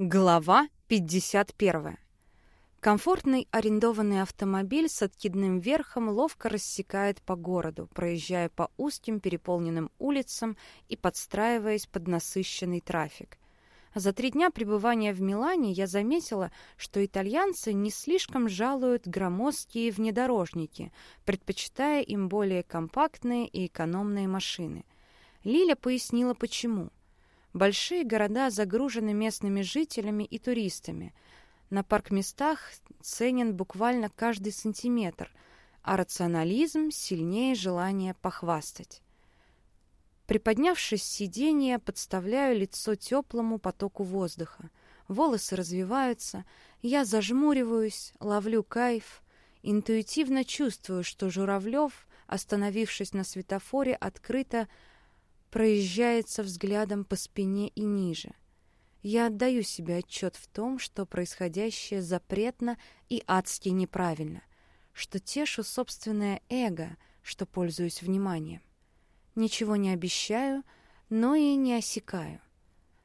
Глава 51. Комфортный арендованный автомобиль с откидным верхом ловко рассекает по городу, проезжая по узким переполненным улицам и подстраиваясь под насыщенный трафик. За три дня пребывания в Милане я заметила, что итальянцы не слишком жалуют громоздкие внедорожники, предпочитая им более компактные и экономные машины. Лиля пояснила, почему – Большие города загружены местными жителями и туристами. На паркместах ценен буквально каждый сантиметр, а рационализм сильнее желания похвастать. Приподнявшись с сиденья, подставляю лицо теплому потоку воздуха. Волосы развиваются, я зажмуриваюсь, ловлю кайф, интуитивно чувствую, что Журавлев, остановившись на светофоре, открыто проезжается взглядом по спине и ниже. Я отдаю себе отчет в том, что происходящее запретно и адски неправильно, что тешу собственное эго, что пользуюсь вниманием. Ничего не обещаю, но и не осекаю.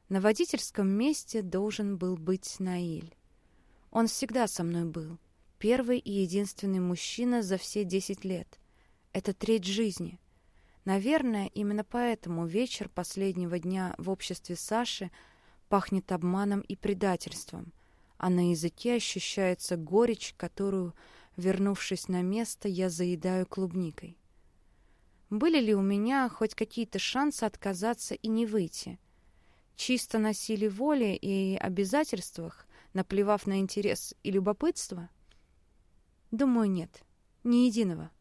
На водительском месте должен был быть Наиль. Он всегда со мной был. Первый и единственный мужчина за все десять лет. Это треть жизни. Наверное, именно поэтому вечер последнего дня в обществе Саши пахнет обманом и предательством, а на языке ощущается горечь, которую, вернувшись на место, я заедаю клубникой. Были ли у меня хоть какие-то шансы отказаться и не выйти? Чисто на силе воли и обязательствах, наплевав на интерес и любопытство? Думаю, нет. Ни единого.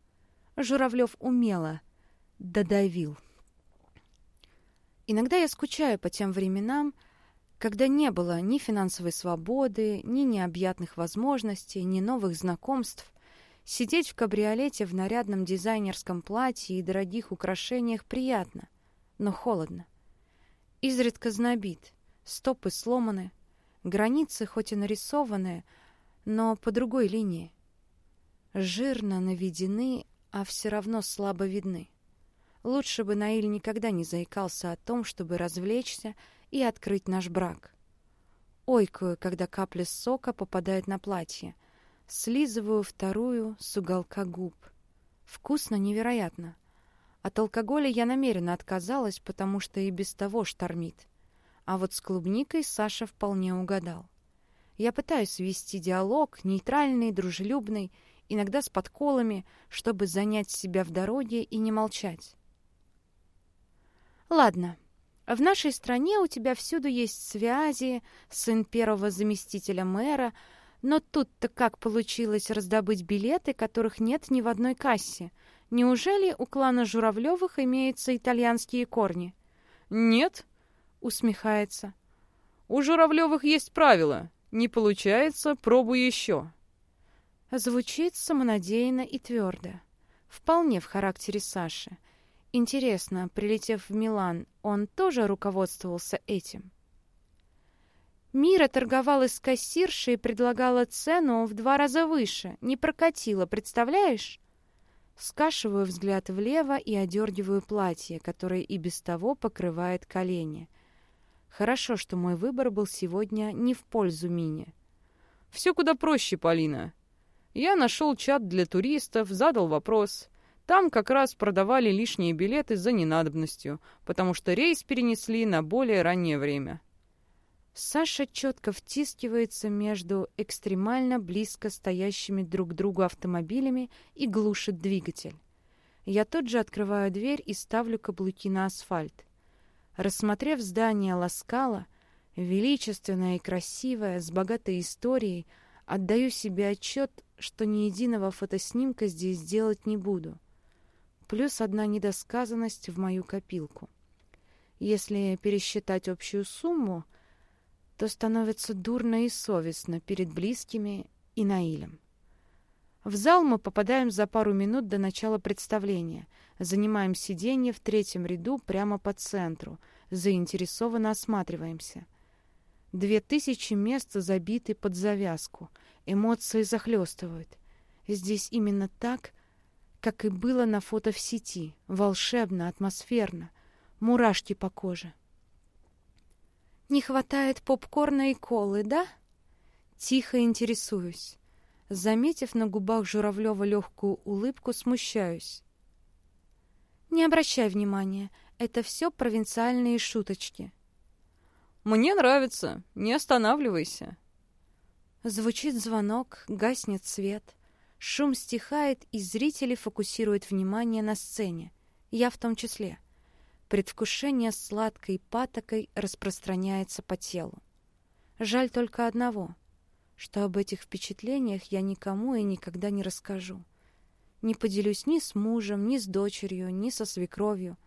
Журавлев умело додавил. Иногда я скучаю по тем временам, когда не было ни финансовой свободы, ни необъятных возможностей, ни новых знакомств. Сидеть в кабриолете в нарядном дизайнерском платье и дорогих украшениях приятно, но холодно. Изредка знобит, стопы сломаны, границы хоть и нарисованы, но по другой линии. Жирно наведены, а все равно слабо видны. Лучше бы Наиль никогда не заикался о том, чтобы развлечься и открыть наш брак. Ойкаю, когда капля сока попадает на платье. Слизываю вторую с уголка губ. Вкусно невероятно. От алкоголя я намеренно отказалась, потому что и без того штормит. А вот с клубникой Саша вполне угадал. Я пытаюсь вести диалог, нейтральный, дружелюбный, иногда с подколами, чтобы занять себя в дороге и не молчать. Ладно, в нашей стране у тебя всюду есть связи, сын первого заместителя мэра, но тут-то как получилось раздобыть билеты, которых нет ни в одной кассе? Неужели у клана Журавлевых имеются итальянские корни? Нет, усмехается. У Журавлевых есть правило. Не получается, пробуй еще. Звучит самонадеянно и твердо. Вполне в характере Саши. Интересно, прилетев в Милан, он тоже руководствовался этим? Мира торговала с кассиршей и предлагала цену в два раза выше. Не прокатила, представляешь? Скашиваю взгляд влево и одергиваю платье, которое и без того покрывает колени. Хорошо, что мой выбор был сегодня не в пользу Мини. Все куда проще, Полина. Я нашел чат для туристов, задал вопрос. Там как раз продавали лишние билеты за ненадобностью, потому что рейс перенесли на более раннее время. Саша четко втискивается между экстремально близко стоящими друг к другу автомобилями и глушит двигатель. Я тут же открываю дверь и ставлю каблуки на асфальт. Рассмотрев здание Ласкала, величественное и красивое, с богатой историей, отдаю себе отчет, что ни единого фотоснимка здесь делать не буду — плюс одна недосказанность в мою копилку. Если пересчитать общую сумму, то становится дурно и совестно перед близкими и Наилем. В зал мы попадаем за пару минут до начала представления. Занимаем сиденье в третьем ряду прямо по центру. Заинтересованно осматриваемся. Две тысячи мест забиты под завязку. Эмоции захлестывают. Здесь именно так, как и было на фото в сети. Волшебно, атмосферно, мурашки по коже. Не хватает попкорна и колы, да? Тихо интересуюсь. Заметив на губах Журавлева легкую улыбку, смущаюсь. Не обращай внимания, это все провинциальные шуточки. Мне нравится, не останавливайся. Звучит звонок, гаснет свет. Шум стихает, и зрители фокусируют внимание на сцене. Я в том числе. Предвкушение сладкой патокой распространяется по телу. Жаль только одного, что об этих впечатлениях я никому и никогда не расскажу. Не поделюсь ни с мужем, ни с дочерью, ни со свекровью.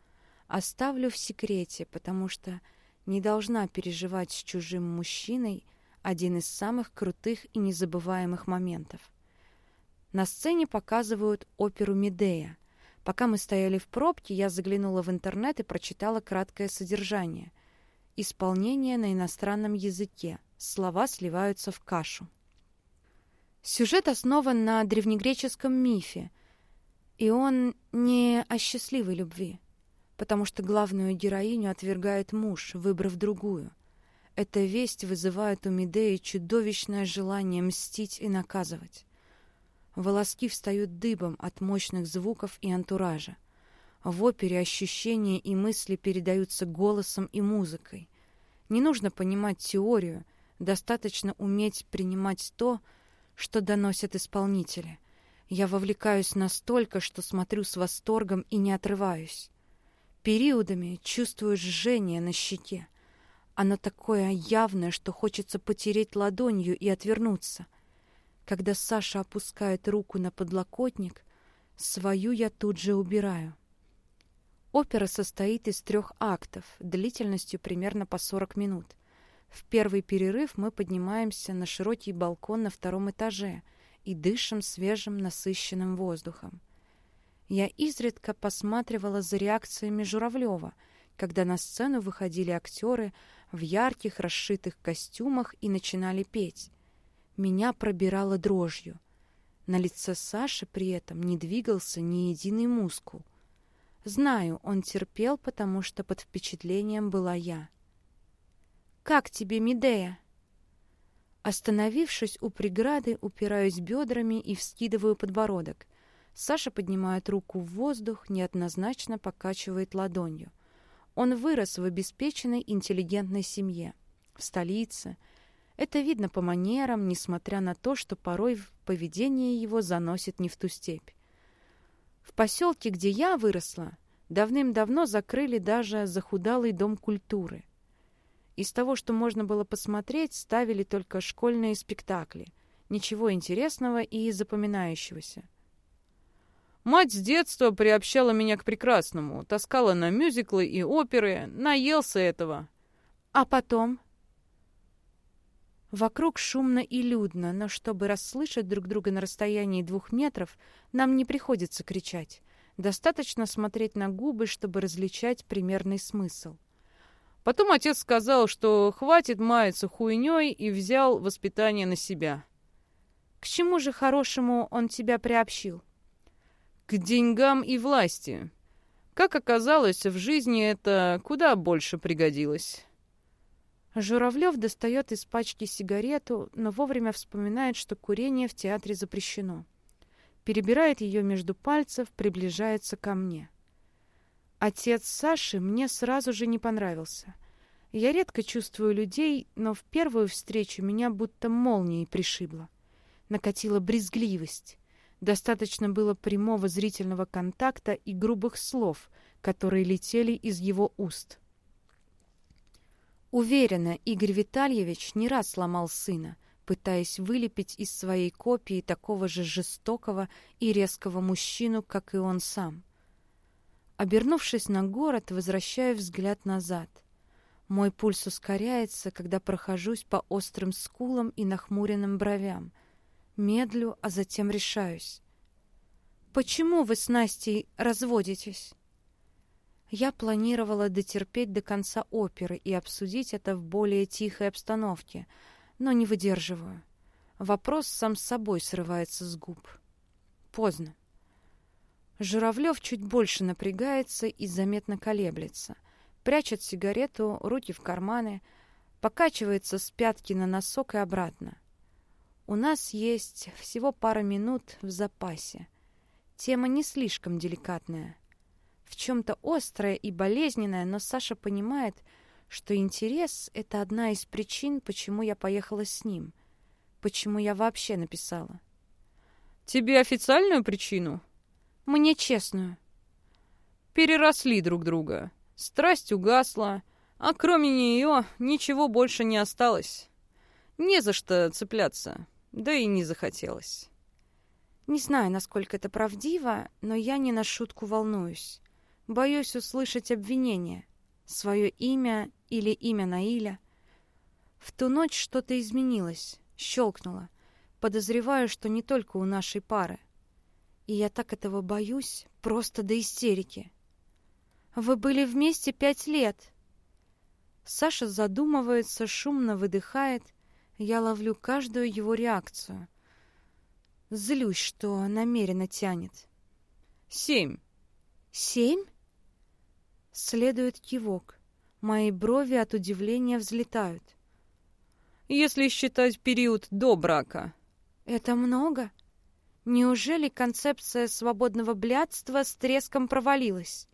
Оставлю в секрете, потому что не должна переживать с чужим мужчиной один из самых крутых и незабываемых моментов. На сцене показывают оперу «Медея», Пока мы стояли в пробке, я заглянула в интернет и прочитала краткое содержание. Исполнение на иностранном языке. Слова сливаются в кашу. Сюжет основан на древнегреческом мифе, и он не о счастливой любви, потому что главную героиню отвергает муж, выбрав другую. Эта весть вызывает у Медеи чудовищное желание мстить и наказывать. Волоски встают дыбом от мощных звуков и антуража. В опере ощущения и мысли передаются голосом и музыкой. Не нужно понимать теорию, достаточно уметь принимать то, что доносят исполнители. Я вовлекаюсь настолько, что смотрю с восторгом и не отрываюсь. Периодами чувствую жжение на щеке. Оно такое явное, что хочется потереть ладонью и отвернуться. Когда Саша опускает руку на подлокотник, свою я тут же убираю. Опера состоит из трех актов, длительностью примерно по 40 минут. В первый перерыв мы поднимаемся на широкий балкон на втором этаже и дышим свежим насыщенным воздухом. Я изредка посматривала за реакциями Журавлева, когда на сцену выходили актеры в ярких расшитых костюмах и начинали петь. Меня пробирало дрожью. На лице Саши при этом не двигался ни единый мускул. Знаю, он терпел, потому что под впечатлением была я. «Как тебе, Медея?» Остановившись у преграды, упираюсь бедрами и вскидываю подбородок. Саша поднимает руку в воздух, неоднозначно покачивает ладонью. Он вырос в обеспеченной интеллигентной семье. В столице — это видно по манерам, несмотря на то, что порой поведение его заносит не в ту степь. В поселке, где я выросла, давным-давно закрыли даже захудалый дом культуры. Из того, что можно было посмотреть, ставили только школьные спектакли. Ничего интересного и запоминающегося. Мать с детства приобщала меня к прекрасному, таскала на мюзиклы и оперы, наелся этого. А потом Вокруг шумно и людно, но чтобы расслышать друг друга на расстоянии двух метров, нам не приходится кричать. Достаточно смотреть на губы, чтобы различать примерный смысл. Потом отец сказал, что хватит маяться хуйней и взял воспитание на себя. К чему же хорошему он тебя приобщил? К деньгам и власти. Как оказалось, в жизни это куда больше пригодилось. Журавлев достает из пачки сигарету, но вовремя вспоминает, что курение в театре запрещено. Перебирает ее между пальцев, приближается ко мне. Отец Саши мне сразу же не понравился. Я редко чувствую людей, но в первую встречу меня будто молнией пришибло. Накатила брезгливость. Достаточно было прямого зрительного контакта и грубых слов, которые летели из его уст. Уверена, Игорь Витальевич не раз сломал сына, пытаясь вылепить из своей копии такого же жестокого и резкого мужчину, как и он сам. Обернувшись на город, возвращаю взгляд назад. Мой пульс ускоряется, когда прохожусь по острым скулам и нахмуренным бровям. Медлю, а затем решаюсь. «Почему вы с Настей разводитесь?» Я планировала дотерпеть до конца оперы и обсудить это в более тихой обстановке, но не выдерживаю. Вопрос сам с собой срывается с губ. Поздно. Журавлев чуть больше напрягается и заметно колеблется. Прячет сигарету, руки в карманы. Покачивается с пятки на носок и обратно. У нас есть всего пара минут в запасе. Тема не слишком деликатная. В чем-то острая и болезненная, но Саша понимает, что интерес — это одна из причин, почему я поехала с ним. Почему я вообще написала. «Тебе официальную причину?» «Мне честную». Переросли друг друга. Страсть угасла, а кроме нее ничего больше не осталось. Не за что цепляться. Да и не захотелось. Не знаю, насколько это правдиво, но я не на шутку волнуюсь. Боюсь услышать обвинение. Свое имя или имя Наиля. В ту ночь что-то изменилось, щелкнуло. Подозреваю, что не только у нашей пары. И я так этого боюсь, просто до истерики. Вы были вместе пять лет. Саша задумывается, шумно выдыхает, я ловлю каждую его реакцию. Злюсь, что намеренно тянет. Семь. Семь? Следует кивок. Мои брови от удивления взлетают. Если считать период до брака. Это много? Неужели концепция свободного блядства с треском провалилась?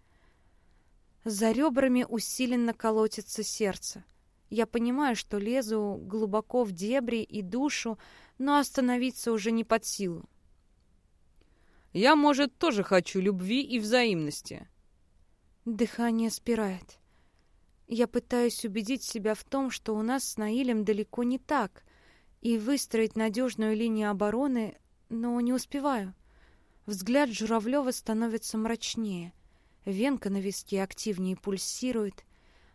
За ребрами усиленно колотится сердце. Я понимаю, что лезу глубоко в дебри и душу, но остановиться уже не под силу. Я, может, тоже хочу любви и взаимности. Дыхание спирает. Я пытаюсь убедить себя в том, что у нас с Наилем далеко не так, и выстроить надежную линию обороны, но не успеваю. Взгляд Журавлева становится мрачнее. Венка на виске активнее пульсирует.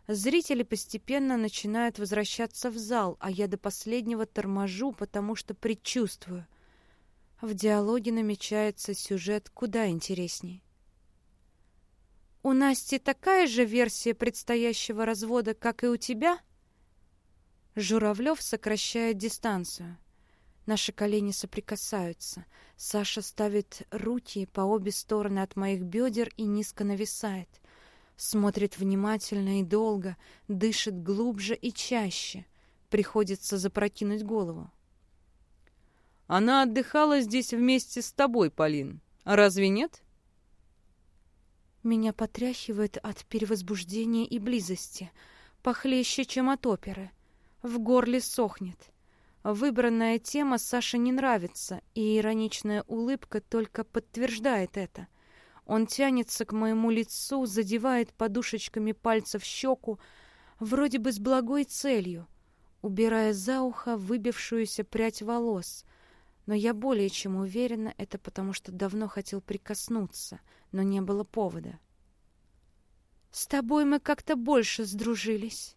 Зрители постепенно начинают возвращаться в зал, а я до последнего торможу, потому что предчувствую. В диалоге намечается сюжет куда интересней. «У Насти такая же версия предстоящего развода, как и у тебя?» Журавлев сокращает дистанцию. Наши колени соприкасаются. Саша ставит руки по обе стороны от моих бедер и низко нависает — Смотрит внимательно и долго, дышит глубже и чаще. Приходится запрокинуть голову. Она отдыхала здесь вместе с тобой, Полин. Разве нет? Меня потряхивает от перевозбуждения и близости, похлеще, чем от оперы. В горле сохнет. Выбранная тема Саше не нравится, и ироничная улыбка только подтверждает это. Он тянется к моему лицу, задевает подушечками пальцев щеку, вроде бы с благой целью, убирая за ухо выбившуюся прядь волос. Но я более чем уверена, это потому что давно хотел прикоснуться, но не было повода. «С тобой мы как-то больше сдружились».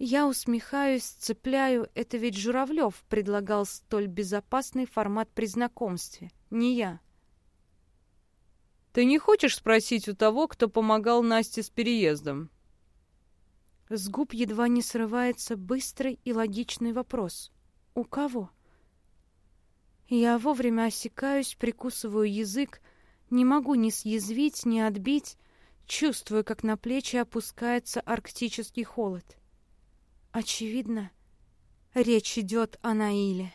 Я усмехаюсь, цепляю, это ведь Журавлев предлагал столь безопасный формат при знакомстве, не я. Ты не хочешь спросить у того, кто помогал Насте с переездом? С губ едва не срывается быстрый и логичный вопрос. У кого? Я вовремя осекаюсь, прикусываю язык, не могу ни съязвить, ни отбить, чувствую, как на плечи опускается арктический холод. Очевидно, речь идет о Наиле.